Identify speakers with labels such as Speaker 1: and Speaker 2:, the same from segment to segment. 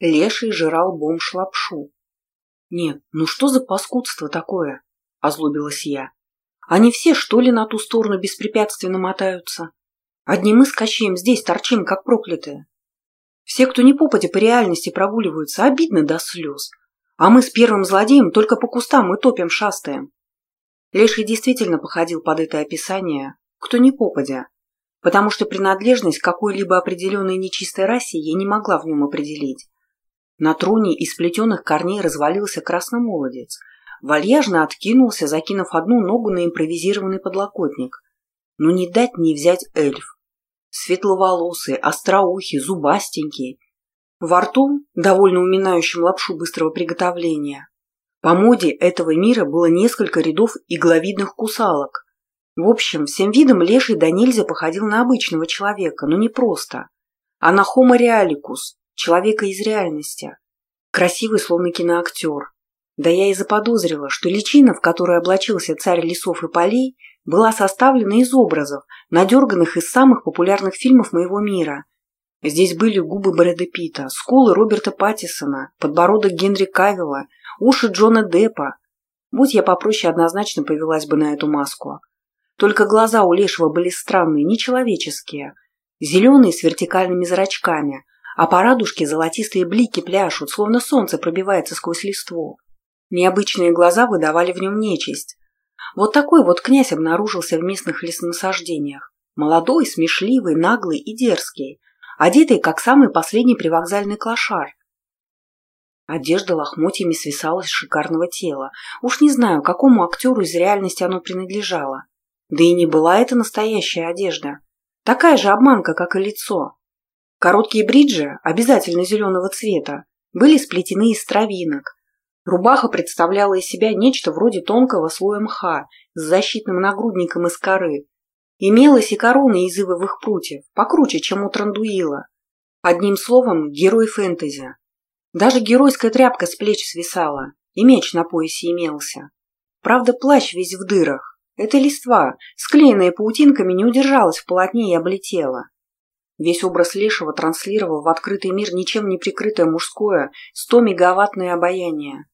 Speaker 1: Леший жрал бомж лапшу. «Нет, ну что за паскудство такое?» – озлобилась я. «Они все, что ли, на ту сторону беспрепятственно мотаются? Одни мы с Кощеем здесь торчим, как проклятые. Все, кто не попадя по реальности прогуливаются, обидно до слез. А мы с первым злодеем только по кустам и топим шастаем». Леший действительно походил под это описание, кто не попадя, потому что принадлежность к какой-либо определенной нечистой расе я не могла в нем определить. На троне из плетеных корней развалился красный молодец. Вальяжно откинулся, закинув одну ногу на импровизированный подлокотник. Но не дать не взять эльф. Светловолосый, остроухий, зубастенький. Во рту, довольно уминающим лапшу быстрого приготовления. По моде этого мира было несколько рядов игловидных кусалок. В общем, всем видом леший до нельзя походил на обычного человека, но не просто, а на homo realicus, человека из реальности. Красивый, словно киноактер. Да я и заподозрила, что личина, в которой облачился царь лесов и полей, была составлена из образов, надерганных из самых популярных фильмов моего мира. Здесь были губы Брэда Питта, скулы Роберта Паттисона, подбородок Генри Кавилла, уши Джона Деппа. Будь я попроще, однозначно повелась бы на эту маску. Только глаза у Лешего были странные, нечеловеческие. Зеленые с вертикальными зрачками, а по радужке золотистые блики пляшут, словно солнце пробивается сквозь листву. Необычные глаза выдавали в нем нечисть. Вот такой вот князь обнаружился в местных леснасаждениях. Молодой, смешливый, наглый и дерзкий, одетый, как самый последний привокзальный клошар. Одежда лохмотьями свисала с шикарного тела. Уж не знаю, какому актеру из реальности оно принадлежало. Да и не была это настоящая одежда. Такая же обманка, как и лицо. Короткие бриджи, обязательно зеленого цвета, были сплетены из травинок. Рубаха представляла из себя нечто вроде тонкого слоя мха с защитным нагрудником из коры. Имелась и корона из ивовых прутьев, покруче, чем у Трандуила. Одним словом, герой фэнтези. Даже геройская тряпка с плеч свисала, и меч на поясе имелся. Правда, плащ весь в дырах. Эта листва, склеенная паутинками, не удержалась в полотне и облетела. Весь образ Лешего транслировал в открытый мир ничем не прикрытое мужское, сто мегаваттное обаяние.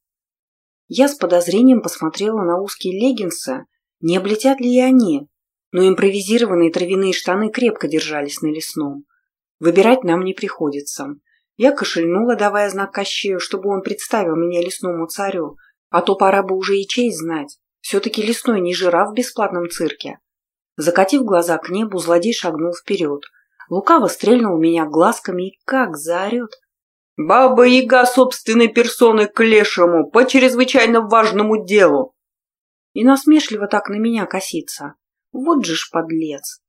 Speaker 1: Я с подозрением посмотрела на узкие леггинсы, не облетят ли и они, но импровизированные травяные штаны крепко держались на лесном. Выбирать нам не приходится. Я кошельнула, давая знак Кощею, чтобы он представил меня лесному царю, а то пора бы уже и честь знать. Все-таки лесной не жираф в бесплатном цирке. Закатив глаза к небу, злодей шагнул вперед – Лукаво стрельнул меня глазками и как заорет. «Баба-яга собственной персоной к лешему по чрезвычайно важному делу!» И насмешливо так на меня косится. Вот же ж подлец!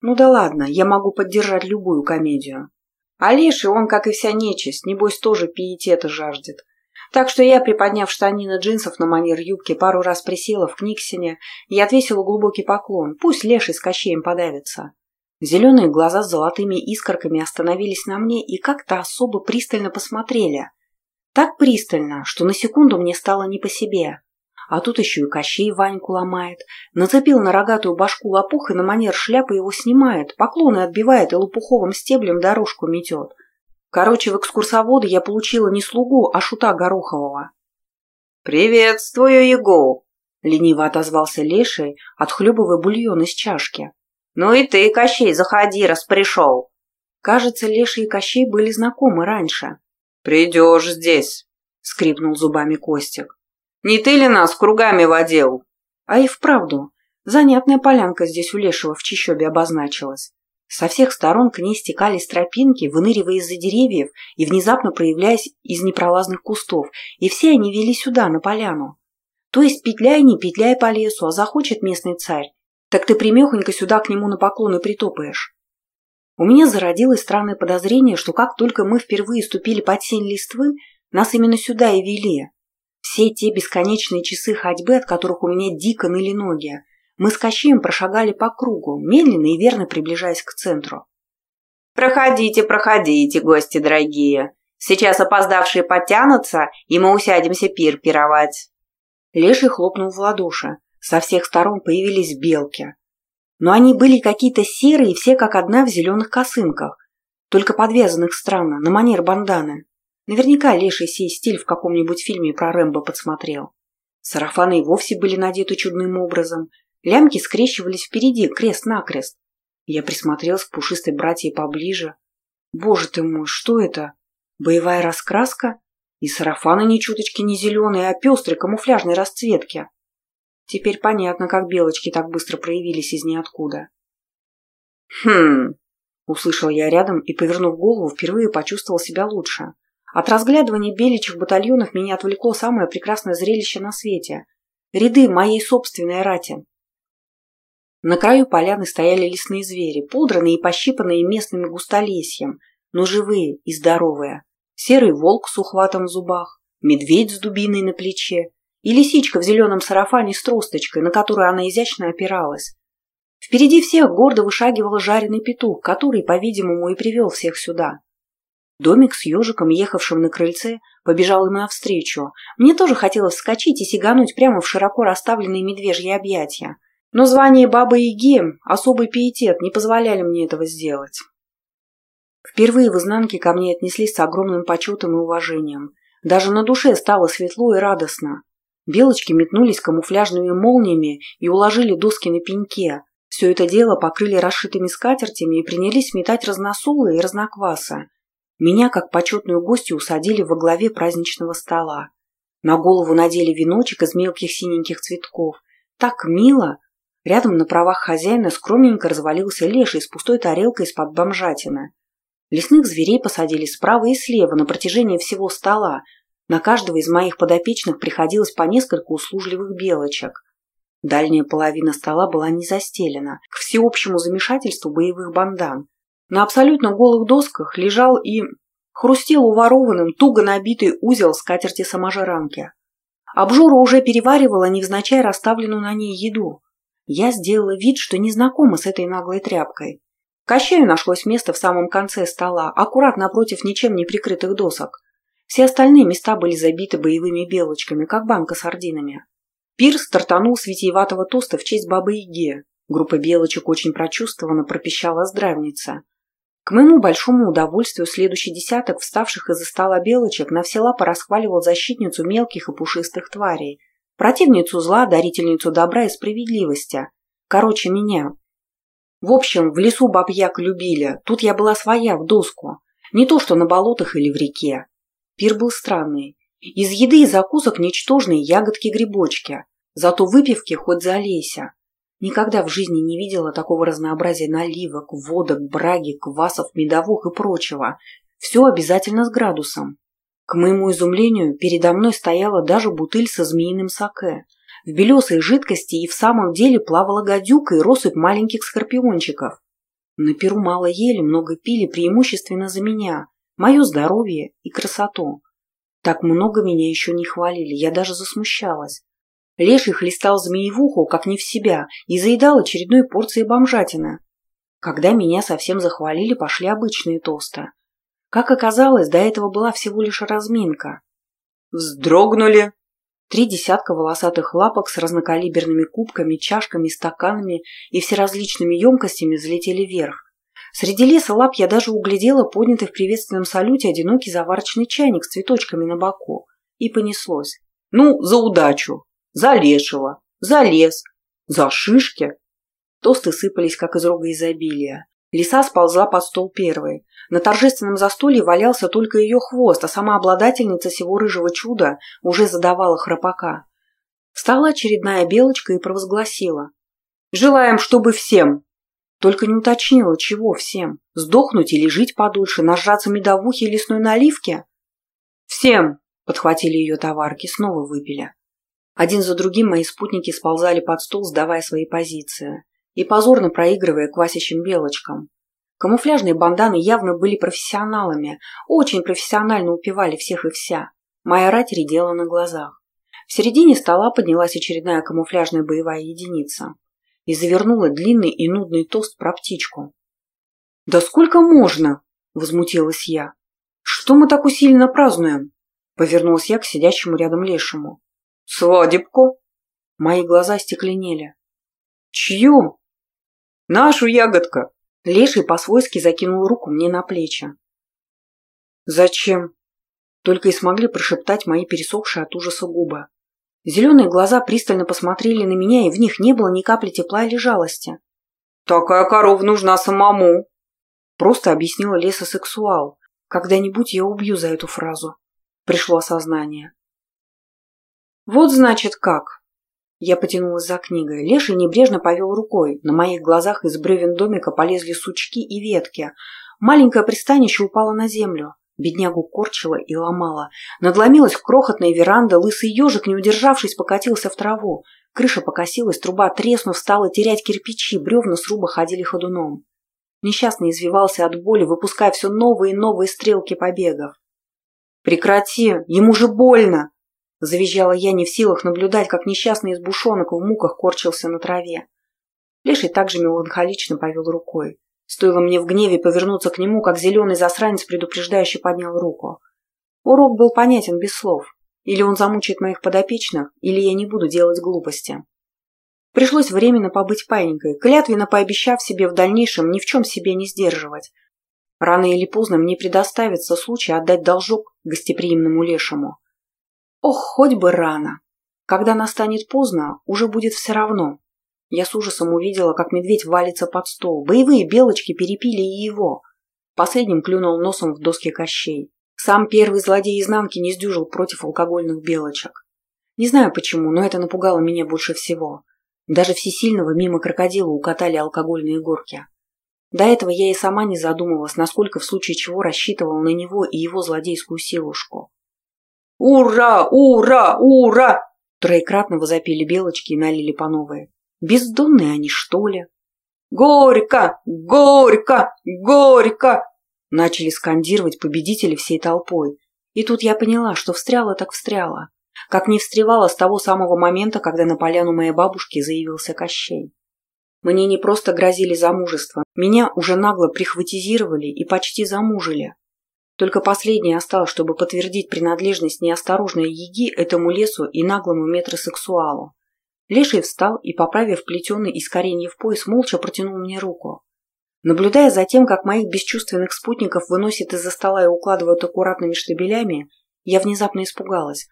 Speaker 1: Ну да ладно, я могу поддержать любую комедию. А леший, он, как и вся нечисть, небось тоже пиетета жаждет. Так что я, приподняв штанины джинсов на манер юбки, пару раз присела в книгсине и отвесила глубокий поклон. Пусть леший с кощеем подавится. Зеленые глаза с золотыми искорками остановились на мне и как-то особо пристально посмотрели. Так пристально, что на секунду мне стало не по себе. А тут еще и Кощей Ваньку ломает. Нацепил на рогатую башку лопух и на манер шляпы его снимает, поклоны отбивает и лопуховым стеблем дорожку метет. Короче, в экскурсоводы я получила не слугу, а шута Горохового. «Приветствую, Его!» — лениво отозвался Леший, отхлебывая бульон из чашки. «Ну и ты, Кощей, заходи, раз пришел!» Кажется, Леша и Кощей были знакомы раньше. «Придешь здесь!» — скрипнул зубами Костик. «Не ты ли нас кругами водил?» А и вправду, занятная полянка здесь у Лешего в чищобе обозначилась. Со всех сторон к ней стекались тропинки, выныривая из-за деревьев и внезапно проявляясь из непролазных кустов, и все они вели сюда, на поляну. То есть петляй, не петляй по лесу, а захочет местный царь, так ты примехонько сюда к нему на поклон и притопаешь. У меня зародилось странное подозрение, что как только мы впервые ступили под сень листвы, нас именно сюда и вели. Все те бесконечные часы ходьбы, от которых у меня дико ныли ноги, мы с Кощеем прошагали по кругу, медленно и верно приближаясь к центру. «Проходите, проходите, гости дорогие. Сейчас опоздавшие подтянутся, и мы усядемся пир пировать». Леший хлопнул в ладоши. Со всех сторон появились белки. Но они были какие-то серые, все как одна в зеленых косынках, только подвязанных странно, на манер банданы. Наверняка Леший сей стиль в каком-нибудь фильме про Рэмбо подсмотрел. Сарафаны и вовсе были надеты чудным образом. Лямки скрещивались впереди, крест-накрест. Я присмотрелась к пушистой братье поближе. Боже ты мой, что это? Боевая раскраска? И сарафаны ни чуточки не зеленые, а пестрой камуфляжной расцветки. Теперь понятно, как белочки так быстро проявились из ниоткуда. «Хм...» — услышал я рядом и, повернув голову, впервые почувствовал себя лучше. От разглядывания беличьих батальонов меня отвлекло самое прекрасное зрелище на свете — ряды моей собственной рати. На краю поляны стояли лесные звери, пудранные и пощипанные местными густолесьем, но живые и здоровые. Серый волк с ухватом в зубах, медведь с дубиной на плече и лисичка в зеленом сарафане с тросточкой, на которую она изящно опиралась. Впереди всех гордо вышагивал жареный петух, который, по-видимому, и привел всех сюда. Домик с ежиком, ехавшим на крыльце, побежал им навстречу. Мне тоже хотелось вскочить и сигануть прямо в широко расставленные медвежьи объятия. Но звание Бабы-Яги, особый пиетет, не позволяли мне этого сделать. Впервые в изнанке ко мне отнеслись с огромным почетом и уважением. Даже на душе стало светло и радостно. Белочки метнулись камуфляжными молниями и уложили доски на пеньке. Все это дело покрыли расшитыми скатертями и принялись метать разносолы и разнокваса. Меня, как почетную гостью, усадили во главе праздничного стола. На голову надели веночек из мелких синеньких цветков. Так мило! Рядом на правах хозяина скромненько развалился леший с пустой тарелкой из-под бомжатины. Лесных зверей посадили справа и слева на протяжении всего стола. На каждого из моих подопечных приходилось по несколько услужливых белочек. Дальняя половина стола была не застелена, к всеобщему замешательству боевых бандан. На абсолютно голых досках лежал и хрустел уворованным туго набитый узел скатерти саможранки. Обжора уже переваривала невзначай расставленную на ней еду. Я сделала вид, что не знакома с этой наглой тряпкой. Кощею нашлось место в самом конце стола, аккуратно напротив ничем не прикрытых досок. Все остальные места были забиты боевыми белочками, как банка с сардинами. Пир стартанул с витиеватого тоста в честь бабы-яги. Группа белочек очень прочувствованно пропищала здравница. К моему большому удовольствию следующий десяток вставших из-за стола белочек на все лапы расхваливал защитницу мелких и пушистых тварей, противницу зла, дарительницу добра и справедливости. Короче, меня. В общем, в лесу бабьяк любили, тут я была своя, в доску. Не то, что на болотах или в реке. Пир был странный. Из еды и закусок ничтожные ягодки-грибочки, зато выпивки хоть залейся. Никогда в жизни не видела такого разнообразия наливок, водок, браги, квасов, медовух и прочего. Все обязательно с градусом. К моему изумлению, передо мной стояла даже бутыль со змеиным саке. В белесой жидкости и в самом деле плавала гадюка и россыпь маленьких скорпиончиков. На перу мало ели, много пили, преимущественно за меня, мое здоровье и красоту. Так много меня еще не хвалили, я даже засмущалась. Леший хлестал змеевуху, как не в себя, и заедал очередной порцией бомжатины. Когда меня совсем захвалили, пошли обычные тосты. Как оказалось, до этого была всего лишь разминка. Вздрогнули. Три десятка волосатых лапок с разнокалиберными кубками, чашками, стаканами и всеразличными емкостями взлетели вверх. Среди леса лап я даже углядела поднятый в приветственном салюте одинокий заварочный чайник с цветочками на боку. И понеслось. Ну, за удачу! за лешего, за лес, за шишки. Тосты сыпались, как из рога изобилия. Лиса сползла под стол первой. На торжественном застолье валялся только ее хвост, а сама обладательница всего рыжего чуда уже задавала храпака. Встала очередная белочка и провозгласила. «Желаем, чтобы всем!» Только не уточнила, чего всем. Сдохнуть или жить подольше, нажраться медовухи и лесной наливки? «Всем!» — подхватили ее товарки, снова выпили. Один за другим мои спутники сползали под стол, сдавая свои позиции, и позорно проигрывая квасящим белочкам. Камуфляжные банданы явно были профессионалами, очень профессионально упивали всех и вся. Моя рать редела на глазах. В середине стола поднялась очередная камуфляжная боевая единица и завернула длинный и нудный тост про птичку. «Да сколько можно?» – возмутилась я. «Что мы так усиленно празднуем?» – повернулась я к сидящему рядом лешему. Свадебку? Мои глаза стекленели. Чью? Нашу ягодка. Леший по-свойски закинул руку мне на плечи. Зачем? Только и смогли прошептать мои пересохшие от ужаса губы. Зеленые глаза пристально посмотрели на меня, и в них не было ни капли тепла или жалости. «Такая корова нужна самому!» Просто объяснила лесосексуал. Когда-нибудь я убью за эту фразу. Пришло осознание. Вот значит как. Я потянулась за книгой. Леший небрежно повел рукой. На моих глазах из бревен домика полезли сучки и ветки. Маленькое пристанище упало на землю. Беднягу корчила и ломала. Надломилась крохотная веранда, лысый ежик, не удержавшись, покатился в траву. Крыша покосилась, труба, треснув, стала терять кирпичи, бревна сруба ходили ходуном. Несчастный извивался от боли, выпуская все новые и новые стрелки побегов. «Прекрати! Ему же больно!» Завизжала я, не в силах наблюдать, как несчастный избушонок в муках корчился на траве. Леший также меланхолично повел рукой. Стоило мне в гневе повернуться к нему, как зеленый засранец предупреждающе поднял руку. Урок был понятен без слов. Или он замучает моих подопечных, или я не буду делать глупости. Пришлось временно побыть паинькой, клятвенно пообещав себе в дальнейшем ни в чем себе не сдерживать. Рано или поздно мне предоставится случай отдать должок гостеприимному лешему. Ох, хоть бы рано. Когда настанет поздно, уже будет все равно. Я с ужасом увидела, как медведь валится под стол. Боевые белочки перепили и его. Последним клюнул носом в доски кощей. Сам первый злодей изнанки не сдюжил против алкогольных белочек. Не знаю почему, но это напугало меня больше всего. Даже всесильного мимо крокодила укатали алкогольные горки. До этого я и сама не задумывалась, насколько в случае чего рассчитывала на него и его злодейскую силушку. «Ура! Ура! Ура!» Троекратно возопили белочки и налили по новой. Бездонные они, что ли? «Горько! Горько! Горько!» Начали скандировать победители всей толпой. И тут я поняла, что встряла так встряла. Как не встревала с того самого момента, когда на поляну моей бабушки заявился Кощей. Мне не просто грозили замужество, меня уже нагло прихватизировали и почти замужили. Только последнее осталось, чтобы подтвердить принадлежность неосторожной Еги этому лесу и наглому метросексуалу. Леший встал и, поправив плетеный из кореньев пояс, молча протянул мне руку. Наблюдая за тем, как моих бесчувственных спутников выносят из-за стола и укладывают аккуратными штабелями, я внезапно испугалась.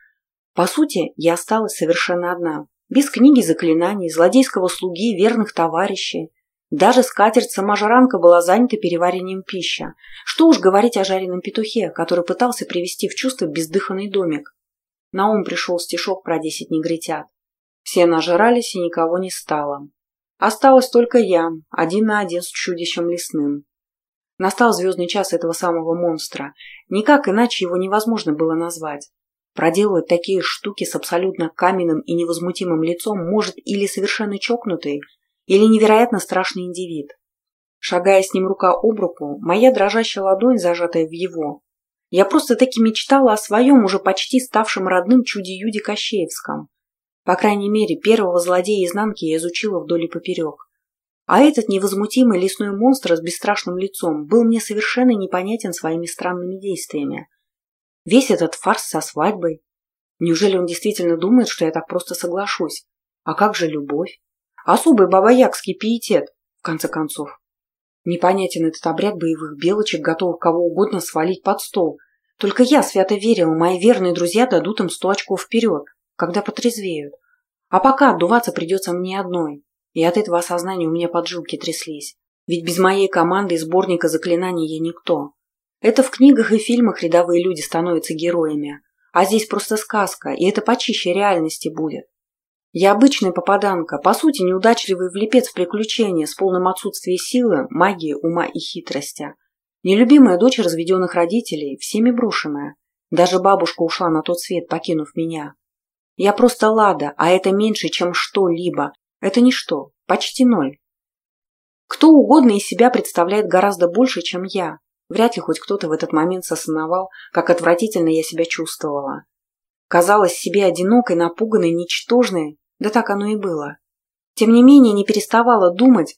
Speaker 1: По сути, я осталась совершенно одна. Без книги заклинаний, злодейского слуги, верных товарищей. Даже скатерть-саможранка была занята переварением пищи. Что уж говорить о жареном петухе, который пытался привести в чувство бездыханный домик. На ум пришел стишок про десять негритят. Все нажрались, и никого не стало. Осталась только я, один на один с чудищем лесным. Настал звездный час этого самого монстра. Никак иначе его невозможно было назвать. Проделывать такие штуки с абсолютно каменным и невозмутимым лицом может или совершенно чокнутый, или невероятно страшный индивид. Шагая с ним рука об руку, моя дрожащая ладонь, зажатая в его, я просто-таки мечтала о своем уже почти ставшем родным чуде-юде Кощеевском, по крайней мере, первого злодея изнанки я изучила вдоль и поперек. А этот невозмутимый лесной монстр с бесстрашным лицом был мне совершенно непонятен своими странными действиями. Весь этот фарс со свадьбой. Неужели он действительно думает, что я так просто соглашусь? А как же любовь? Особый бабаякский пиетет, в конце концов. Непонятен этот обряд боевых белочек, готовых кого угодно свалить под стол. Только я свято верила, мои верные друзья дадут им сто очков вперед когда потрезвеют. А пока отдуваться придется мне одной. И от этого осознания у меня поджилки тряслись. Ведь без моей команды и сборника заклинаний я никто. Это в книгах и фильмах рядовые люди становятся героями. А здесь просто сказка, и это почище реальности будет. Я обычная попаданка, по сути неудачливый влепец в приключения с полным отсутствием силы, магии, ума и хитрости. Нелюбимая дочь разведенных родителей, всеми брошенная. Даже бабушка ушла на тот свет, покинув меня. Я просто Лада, а это меньше, чем что-либо. Это ничто, почти ноль. Кто угодно из себя представляет гораздо больше, чем я. Вряд ли хоть кто-то в этот момент сосновал, как отвратительно я себя чувствовала. Казалось себе одинокой, напуганной, ничтожной, да так оно и было. Тем не менее, не переставала думать,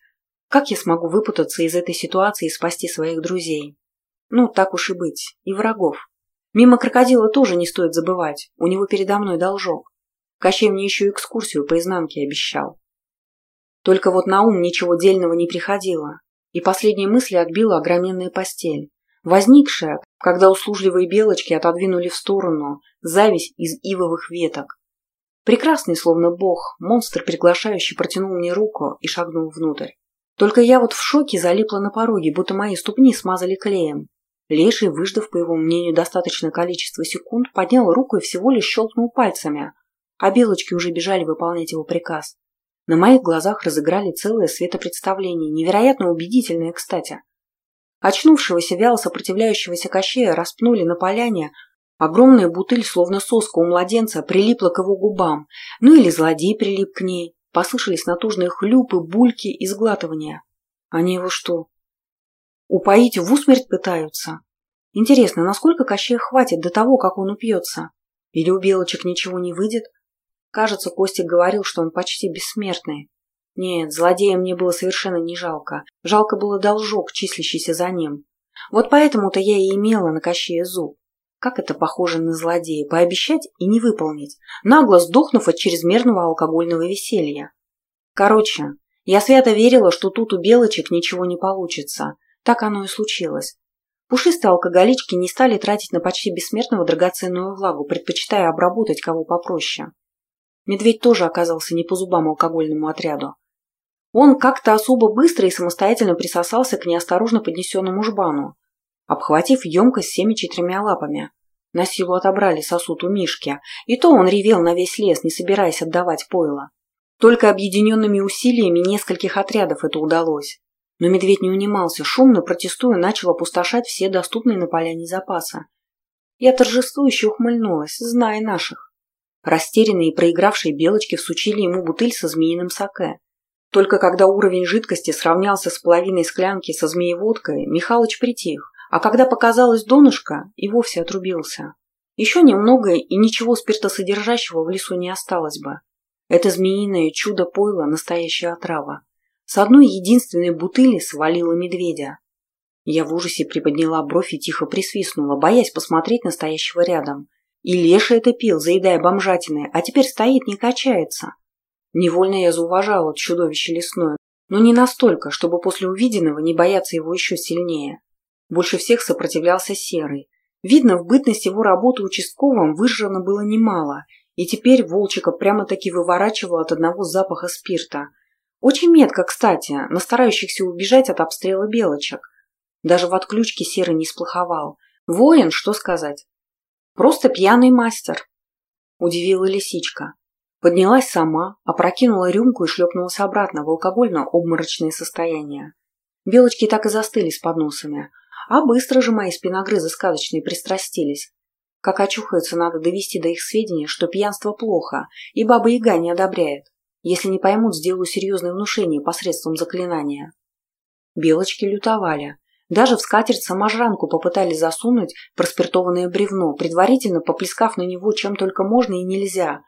Speaker 1: как я смогу выпутаться из этой ситуации и спасти своих друзей. Ну, так уж и быть, и врагов. Мимо крокодила тоже не стоит забывать, у него передо мной должок. Кощей мне еще экскурсию по изнанке обещал. Только вот на ум ничего дельного не приходило, и последние мысли отбила огроменная постель. возникшая, когда услужливые белочки отодвинули в сторону зависть из ивовых веток. Прекрасный, словно бог, монстр приглашающий протянул мне руку и шагнул внутрь. Только я вот в шоке залипла на пороге, будто мои ступни смазали клеем. Леший, выждав, по его мнению, достаточное количество секунд, поднял руку и всего лишь щелкнул пальцами, а белочки уже бежали выполнять его приказ. На моих глазах разыграли целое светопредставление, невероятно убедительное, кстати. Очнувшегося, вяло сопротивляющегося Кощея распнули на поляне, огромная бутыль, словно соска у младенца, прилипла к его губам, ну или злодей прилип к ней. Послышались натужные хлюпы, бульки и сглатывания. Они его что, упоить в усмерть пытаются? Интересно, насколько Кощея хватит до того, как он упьется? Или у белочек ничего не выйдет? Кажется, Костик говорил, что он почти бессмертный. Нет, злодея мне было совершенно не жалко. Жалко было должок, числящийся за ним. Вот поэтому-то я и имела на Кощея зуб. Как это похоже на злодея, пообещать и не выполнить, нагло сдохнув от чрезмерного алкогольного веселья. Короче, я свято верила, что тут у белочек ничего не получится. Так оно и случилось. Пушистые алкоголички не стали тратить на почти бессмертного драгоценную влагу, предпочитая обработать кого попроще. Медведь тоже оказался не по зубам алкогольному отряду. Он как-то особо быстро и самостоятельно присосался к неосторожно поднесенному жбану, обхватив емкость всеми четырьмя лапами. На силу отобрали сосуд у Мишки, и то он ревел на весь лес, не собираясь отдавать пойло. Только объединенными усилиями нескольких отрядов это удалось. Но медведь не унимался, шумно протестуя, начал опустошать все доступные на поляне запасы. Я торжествующе ухмыльнулась, зная наших. Растерянные и проигравшие белочки всучили ему бутыль со змеиным саке. Только когда уровень жидкости сравнялся с половиной склянки со змееводкой, Михалыч притих, а когда показалось донышко, и вовсе отрубился. Еще немного, и ничего спиртосодержащего в лесу не осталось бы. Это змеиное чудо пойла – настоящая отрава. С одной единственной бутыли свалила медведя. Я в ужасе приподняла бровь и тихо присвистнула, боясь посмотреть настоящего рядом. И Леша это пил, заедая бомжатиной, а теперь стоит, не качается. Невольно я зауважала чудовище лесное, но не настолько, чтобы после увиденного не бояться его еще сильнее. Больше всех сопротивлялся Серый. Видно, в бытность его работы участковым выжжено было немало, и теперь Волчика прямо-таки выворачивал от одного запаха спирта. Очень метко, кстати, на старающихся убежать от обстрела белочек. Даже в отключке Серый не сплоховал. Воин, что сказать? Просто пьяный мастер. Удивила лисичка. Поднялась сама, опрокинула рюмку и шлепнулась обратно в алкогольно-обморочное состояние. Белочки так и застыли с подносами, а быстро же мои спиногрызы сказочные пристрастились. Как очухаются, надо довести до их сведения, что пьянство плохо, и баба-яга не одобряет. Если не поймут, сделаю серьезное внушение посредством заклинания. Белочки лютовали. Даже в скатерть-саможранку попытались засунуть проспиртованное бревно, предварительно поплескав на него чем только можно и нельзя,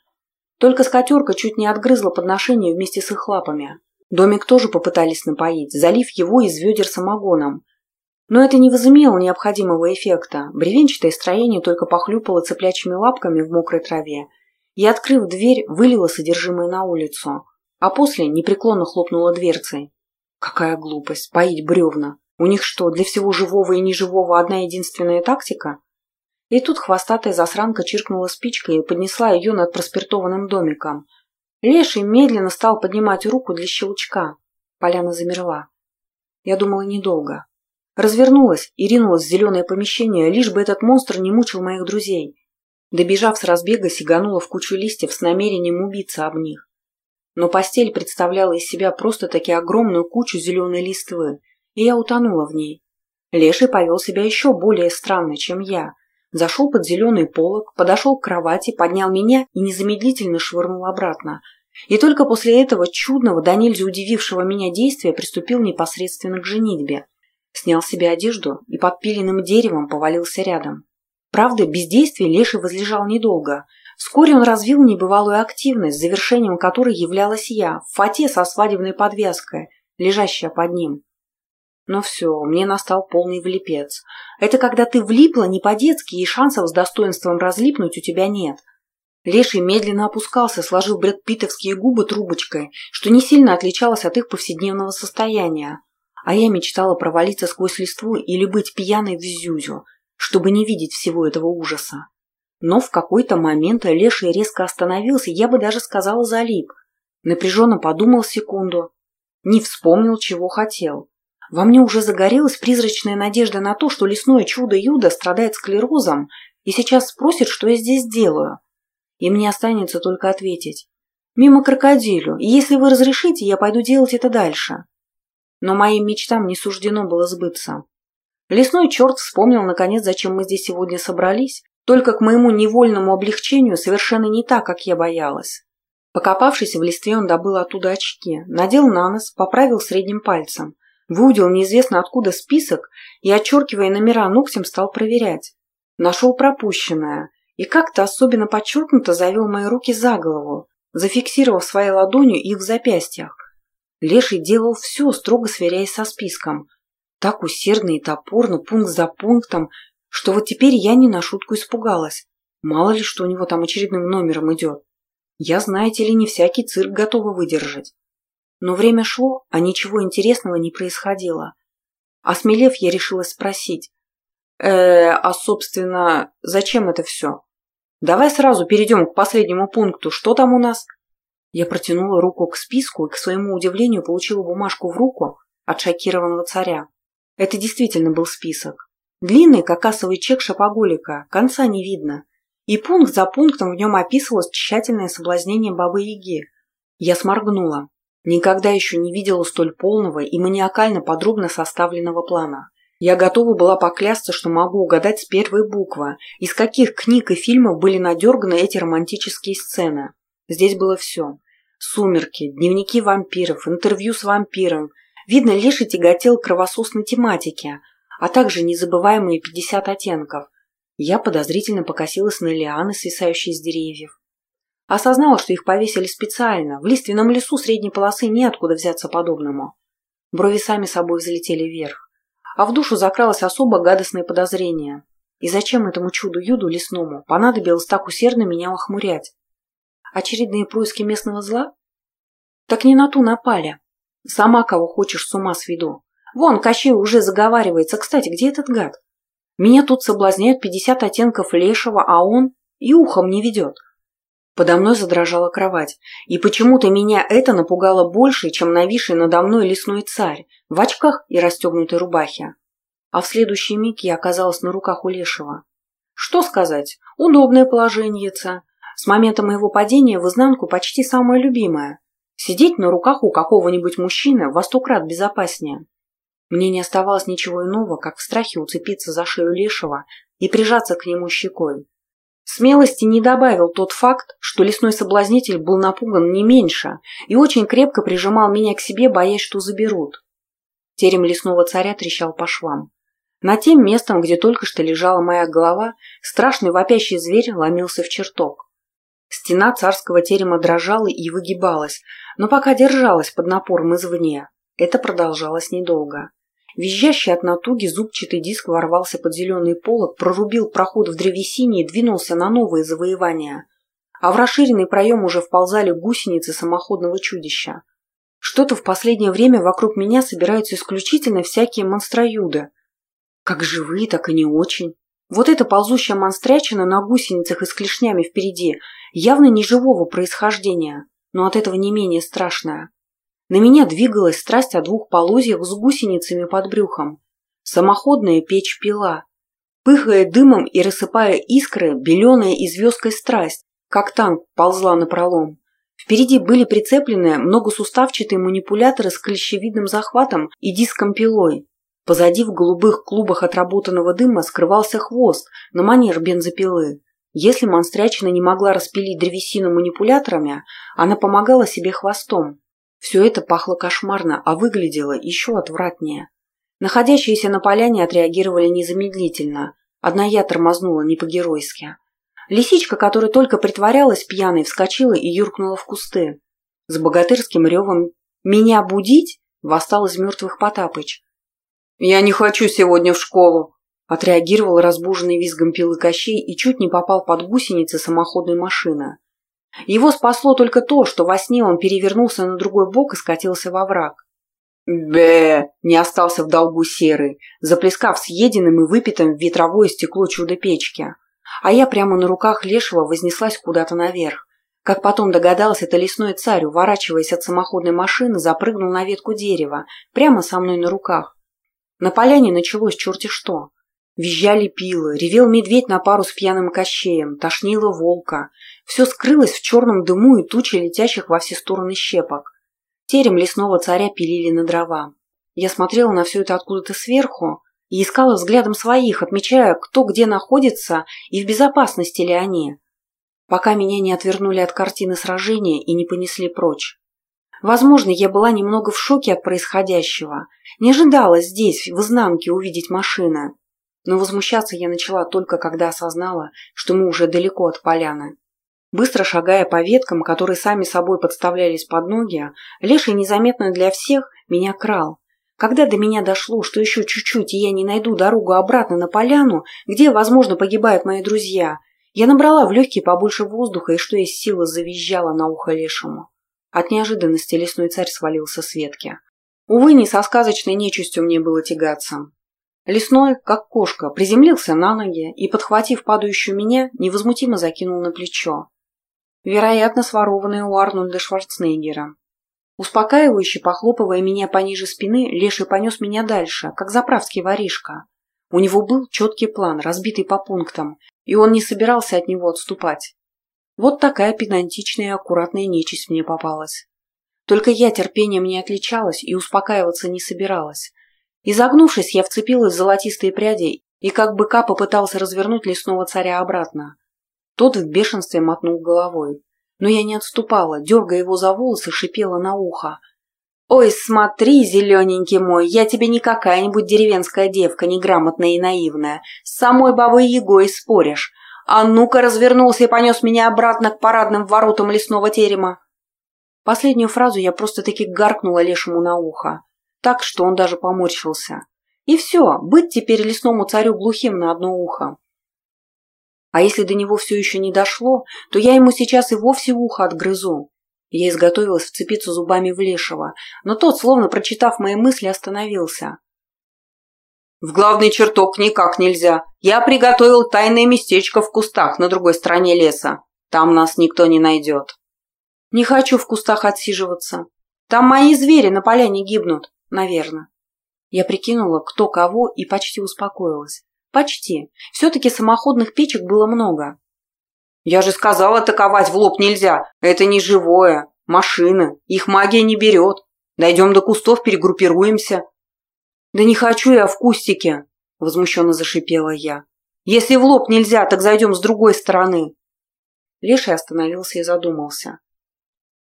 Speaker 1: только скатерка чуть не отгрызла подношение вместе с их лапами. Домик тоже попытались напоить, залив его из ведер самогоном. Но это не возымело необходимого эффекта. Бревенчатое строение только похлюпало цыплячьими лапками в мокрой траве и, открыв дверь, вылило содержимое на улицу. А после непреклонно хлопнула дверцей. Какая глупость, поить бревна. У них что, для всего живого и неживого одна единственная тактика? И тут хвостатая засранка чиркнула спичкой и поднесла ее над проспиртованным домиком. Леший медленно стал поднимать руку для щелчка. Поляна замерла. Я думала недолго. Развернулась и ринулась в зеленое помещение, лишь бы этот монстр не мучил моих друзей. Добежав с разбега, сиганула в кучу листьев с намерением убиться об них. Но постель представляла из себя просто-таки огромную кучу зеленой листвы, и я утонула в ней. Леший повел себя еще более странно, чем я, Зашел под зеленый полог, подошел к кровати, поднял меня и незамедлительно швырнул обратно. И только после этого чудного, до нельзя удивившего меня действия приступил непосредственно к женитьбе. Снял себе одежду и под пиленным деревом повалился рядом. Правда, бездействие Леший возлежал недолго. Вскоре он развил небывалую активность, завершением которой являлась я, в фате со свадебной подвязкой, лежащая под ним. Но все, мне настал полный влипец. Это когда ты влипла не по-детски, и шансов с достоинством разлипнуть у тебя нет. Леший медленно опускался, сложив брэдпитовские губы трубочкой, что не сильно отличалось от их повседневного состояния. а я мечтала провалиться сквозь листву или быть пьяной в зюзю, чтобы не видеть всего этого ужаса. Но в какой-то момент Леший резко остановился, я бы даже сказала залип. Напряженно подумал секунду. Не вспомнил, чего хотел. Во мне уже загорелась призрачная надежда на то, что лесное чудо-юдо страдает склерозом и сейчас спросит, что я здесь делаю. И мне останется только ответить. Мимо крокодилю, и если вы разрешите, я пойду делать это дальше. Но моим мечтам не суждено было сбыться. Лесной черт вспомнил, наконец, зачем мы здесь сегодня собрались, только к моему невольному облегчению совершенно не так, как я боялась. Покопавшись в листве, он добыл оттуда очки, надел на нос, поправил средним пальцем, выудил неизвестно откуда список и, отчеркивая номера ногтем, стал проверять. Нашел пропущенное и как-то особенно подчеркнуто завел мои руки за голову, зафиксировав своей ладонью их в запястьях. Леший делал все, строго сверяясь со списком. Так усердно и топорно, пункт за пунктом, что вот теперь я не на шутку испугалась. Мало ли, что у него там очередным номером идет. Я, знаете ли, не всякий цирк готова выдержать. Но время шло, а ничего интересного не происходило. Осмелев, я решила спросить. э а, собственно, зачем это все? Давай сразу перейдем к последнему пункту. Что там у нас? Я протянула руку к списку и, к своему удивлению, получила бумажку в руку от шокированного царя. Это действительно был список. Длинный, как кассовый чек шапоголика, конца не видно. И пункт за пунктом в нем описывалось тщательное соблазнение Бабы-Яги. Я сморгнула. Никогда еще не видела столь полного и маниакально подробно составленного плана. Я готова была поклясться, что могу угадать с первой буквы, из каких книг и фильмов были надерганы эти романтические сцены. Здесь было все. Сумерки, дневники вампиров, интервью с вампиром. Видно, Леший тяготел к кровососной тематике, а также незабываемые 50 оттенков. Я подозрительно покосилась на лианы, свисающие с деревьев. Осознала, что их повесили специально. В лиственном лесу средней полосы неоткуда взяться подобному. Брови сами собой взлетели вверх а в душу закралось особо гадостное подозрение. И зачем этому чуду-юду лесному понадобилось так усердно меня охмурять? Очередные происки местного зла? Так не на ту напали. Сама кого хочешь с ума сведу. Вон, Кощей уже заговаривается. Кстати, где этот гад? Меня тут соблазняют пятьдесят оттенков лешего, а он и ухом не ведет. Подо мной задрожала кровать, и почему-то меня это напугало больше, чем нависший надо мной лесной царь в очках и расстегнутой рубахе. А в следующий миг я оказалась на руках у Лешего. Что сказать, удобное положение. С момента моего падения в изнанку почти самое любимое. Сидеть на руках у какого-нибудь мужчины во сто крат безопаснее. Мне не оставалось ничего иного, как в страхе уцепиться за шею Лешего и прижаться к нему щекой. Смелости не добавил тот факт, что лесной соблазнитель был напуган не меньше и очень крепко прижимал меня к себе, боясь, что заберут. Терем лесного царя трещал по швам. На тем местом, где только что лежала моя голова, страшный вопящий зверь ломился в чертог. Стена царского терема дрожала и выгибалась, но пока держалась под напором извне. Это продолжалось недолго. Визжащий от натуги зубчатый диск ворвался под зеленый полог, прорубил проход в древесине и двинулся на новые завоевания. А в расширенный проем уже вползали гусеницы самоходного чудища. Что-то в последнее время вокруг меня собираются исключительно всякие монстроюды. Как живые, так и не очень. Вот эта ползущая монстрячина на гусеницах и с клешнями впереди явно не живого происхождения, но от этого не менее страшная. На меня двигалась страсть о двух полозьях с гусеницами под брюхом. Самоходная печь-пила. Пыхая дымом и рассыпая искры, беленая и звездкой страсть, как танк ползла на пролом. Впереди были прицеплены многосуставчатые манипуляторы с клещевидным захватом и диском-пилой. Позади в голубых клубах отработанного дыма скрывался хвост на манер бензопилы. Если монстрячина не могла распилить древесину манипуляторами, она помогала себе хвостом. Все это пахло кошмарно, а выглядело еще отвратнее. Находящиеся на поляне отреагировали незамедлительно. Одна я тормознула не по-геройски. Лисичка, которая только притворялась пьяной, вскочила и юркнула в кусты. С богатырским ревом «Меня будить?» восстал из мертвых Потапыч. «Я не хочу сегодня в школу!» отреагировал разбуженный визгом пилы Кощей и чуть не попал под гусеницы самоходной машины. Его спасло только то, что во сне он перевернулся на другой бок и скатился во враг. Бе! Не остался в долгу серый, заплескав съеденным и выпитым в ветровое стекло чудо-печки. А я прямо на руках лешего вознеслась куда-то наверх. Как потом догадался, это лесной царь, уворачиваясь от самоходной машины, запрыгнул на ветку дерева, прямо со мной на руках. На поляне началось черти что. Визжали пилы, ревел медведь на пару с пьяным кощеем, тошнило волка. Все скрылось в черном дыму и туче летящих во все стороны щепок. Терем лесного царя пилили на дрова. Я смотрела на все это откуда-то сверху и искала взглядом своих, отмечая, кто где находится и в безопасности ли они пока меня не отвернули от картины сражения и не понесли прочь. Возможно, я была немного в шоке от происходящего, не ожидала здесь, в изнанке, увидеть машины. Но возмущаться я начала только когда осознала, что мы уже далеко от поляны. Быстро шагая по веткам, которые сами собой подставлялись под ноги, Леший незаметно для всех меня крал. Когда до меня дошло, что еще чуть-чуть, и я не найду дорогу обратно на поляну, где, возможно, погибают мои друзья, я набрала в легкие побольше воздуха и что из силы завизжала на ухо лешему. От неожиданности лесной царь свалился с ветки. Увы, не со сказочной нечистью мне было тягаться. Лесной, как кошка, приземлился на ноги и, подхватив падающую меня, невозмутимо закинул на плечо. Вероятно, сворованное у Арнольда Шварценеггера. Успокаивающе похлопывая меня пониже спины, Леший понес меня дальше, как заправский воришка. У него был четкий план, разбитый по пунктам, и он не собирался от него отступать. Вот такая педантичная и аккуратная нечисть мне попалась. Только я терпением не отличалась и успокаиваться не собиралась. Изогнувшись, я вцепилась в золотистые пряди и как быка попытался развернуть лесного царя обратно. Тот в бешенстве мотнул головой. Но я не отступала, дергая его за волосы, шипела на ухо. «Ой, смотри, зелененький мой, я тебе не какая-нибудь деревенская девка, неграмотная и наивная. С самой бабой Егой споришь. А ну-ка развернулся и понес меня обратно к парадным воротам лесного терема». Последнюю фразу я просто-таки гаркнула лешему на ухо, так, что он даже поморщился. И все, быть теперь лесному царю глухим на одно ухо. А если до него все еще не дошло, то я ему сейчас и вовсе ухо отгрызу. Я изготовилась вцепиться зубами в Лешего, но тот, словно прочитав мои мысли, остановился. «В главный чертог никак нельзя. Я приготовил тайное местечко в кустах на другой стороне леса. Там нас никто не найдет». «Не хочу в кустах отсиживаться. Там мои звери на поляне гибнут, наверное». Я прикинула, кто кого, и почти успокоилась. Почти. Все-таки самоходных печек было много. Я же сказал, атаковать в лоб нельзя. Это не живое. Машина. Их магия не берет. Дойдем до кустов, перегруппируемся. Да не хочу я в кустике, возмущенно зашипела я. Если в лоб нельзя, так зайдем с другой стороны. Леший остановился и задумался.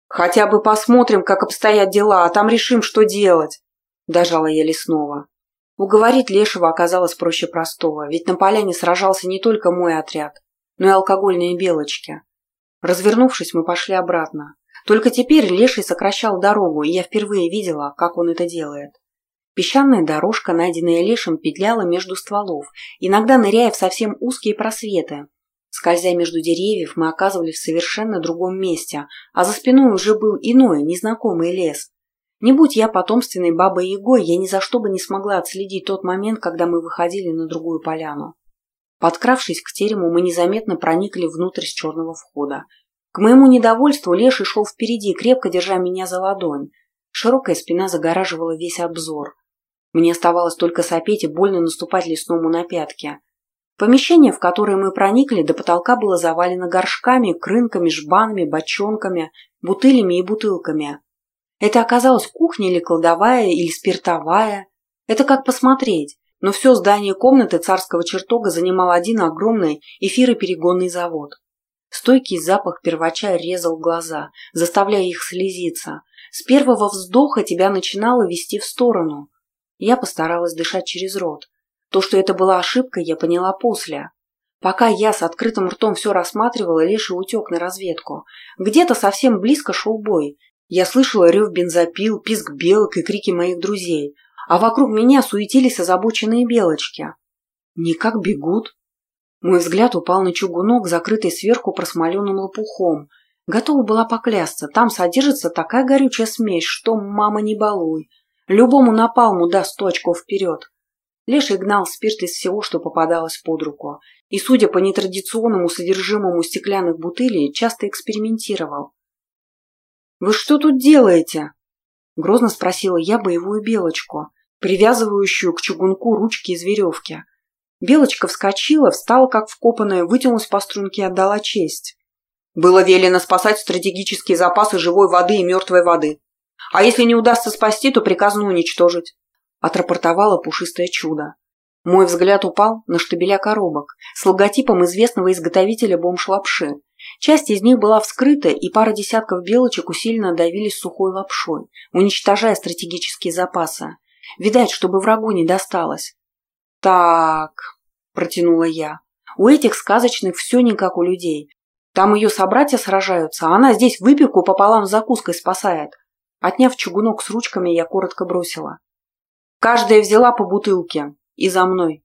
Speaker 1: Хотя бы посмотрим, как обстоят дела, а там решим, что делать. Дожала я лесного. Уговорить Лешего оказалось проще простого, ведь на поляне сражался не только мой отряд но и алкогольные белочки. Развернувшись, мы пошли обратно. Только теперь Леший сокращал дорогу, и я впервые видела, как он это делает. Песчаная дорожка, найденная Лешим, петляла между стволов, иногда ныряя в совсем узкие просветы. Скользя между деревьев, мы оказывались в совершенно другом месте, а за спиной уже был иной, незнакомый лес. Не будь я потомственной бабой Егой, я ни за что бы не смогла отследить тот момент, когда мы выходили на другую поляну. Подкравшись к терему, мы незаметно проникли внутрь с черного входа. К моему недовольству Леший шел впереди, крепко держа меня за ладонь. Широкая спина загораживала весь обзор. Мне оставалось только сопеть и больно наступать лесному на пятки. Помещение, в которое мы проникли, до потолка было завалено горшками, крынками, жбанами, бочонками, бутылями и бутылками. Это оказалось кухня или кладовая, или спиртовая. Это как посмотреть но все здание комнаты царского чертога занимал один огромный эфироперегонный завод. Стойкий запах первача резал глаза, заставляя их слезиться. С первого вздоха тебя начинало вести в сторону. Я постаралась дышать через рот. То, что это была ошибка, я поняла после. Пока я с открытым ртом все рассматривала, Леший утек на разведку. Где-то совсем близко шел бой. Я слышала рев бензопил, писк белок и крики моих друзей а вокруг меня суетились озабоченные белочки. Никак бегут. Мой взгляд упал на чугунок, закрытый сверху просмоленным лопухом. Готова была поклясться, там содержится такая горючая смесь, что мама не балуй. Любому напалму даст сто вперед. Леший гнал спирт из всего, что попадалось под руку, и, судя по нетрадиционному содержимому стеклянных бутылей, часто экспериментировал. «Вы что тут делаете?» — грозно спросила я боевую белочку, привязывающую к чугунку ручки из веревки. Белочка вскочила, встала как вкопанная, вытянулась по струнке и отдала честь. «Было велено спасать стратегические запасы живой воды и мертвой воды. А если не удастся спасти, то приказано уничтожить отрапортовало пушистое чудо. Мой взгляд упал на штабеля коробок с логотипом известного изготовителя бомж-лапши. Часть из них была вскрыта, и пара десятков белочек усиленно давились сухой лапшой, уничтожая стратегические запасы. Видать, чтобы врагу не досталось. «Так», — протянула я, — «у этих сказочных все не как у людей. Там ее собратья сражаются, а она здесь выпеку пополам закуской спасает». Отняв чугунок с ручками, я коротко бросила. Каждая взяла по бутылке. И за мной.